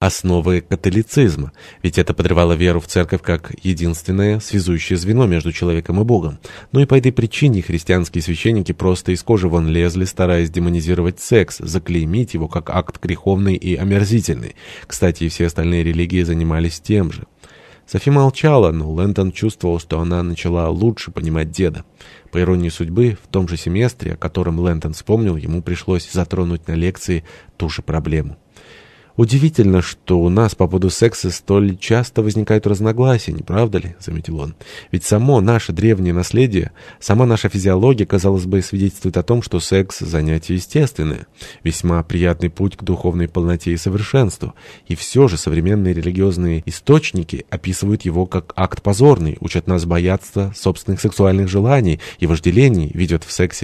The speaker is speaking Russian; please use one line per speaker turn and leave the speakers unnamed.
основы католицизма, ведь это подрывало веру в церковь как единственное связующее звено между человеком и Богом. Но и по этой причине христианские священники просто из кожи вон лезли, стараясь демонизировать секс, заклеймить его как акт греховный и омерзительный. Кстати, и все остальные религии занимались тем же. Софи молчала, но Лэнтон чувствовал, что она начала лучше понимать деда. По иронии судьбы, в том же семестре, о котором Лэнтон вспомнил, ему пришлось затронуть на лекции ту же проблему. «Удивительно, что у нас по поводу секса столь часто возникают разногласия, не правда ли?» — заметил он. «Ведь само наше древнее наследие, сама наша физиология, казалось бы, свидетельствует о том, что секс — занятие естественное, весьма приятный путь к духовной полноте и совершенству. И все же современные религиозные источники описывают его как акт позорный, учат нас бояться собственных сексуальных желаний и вожделений, видят в сексе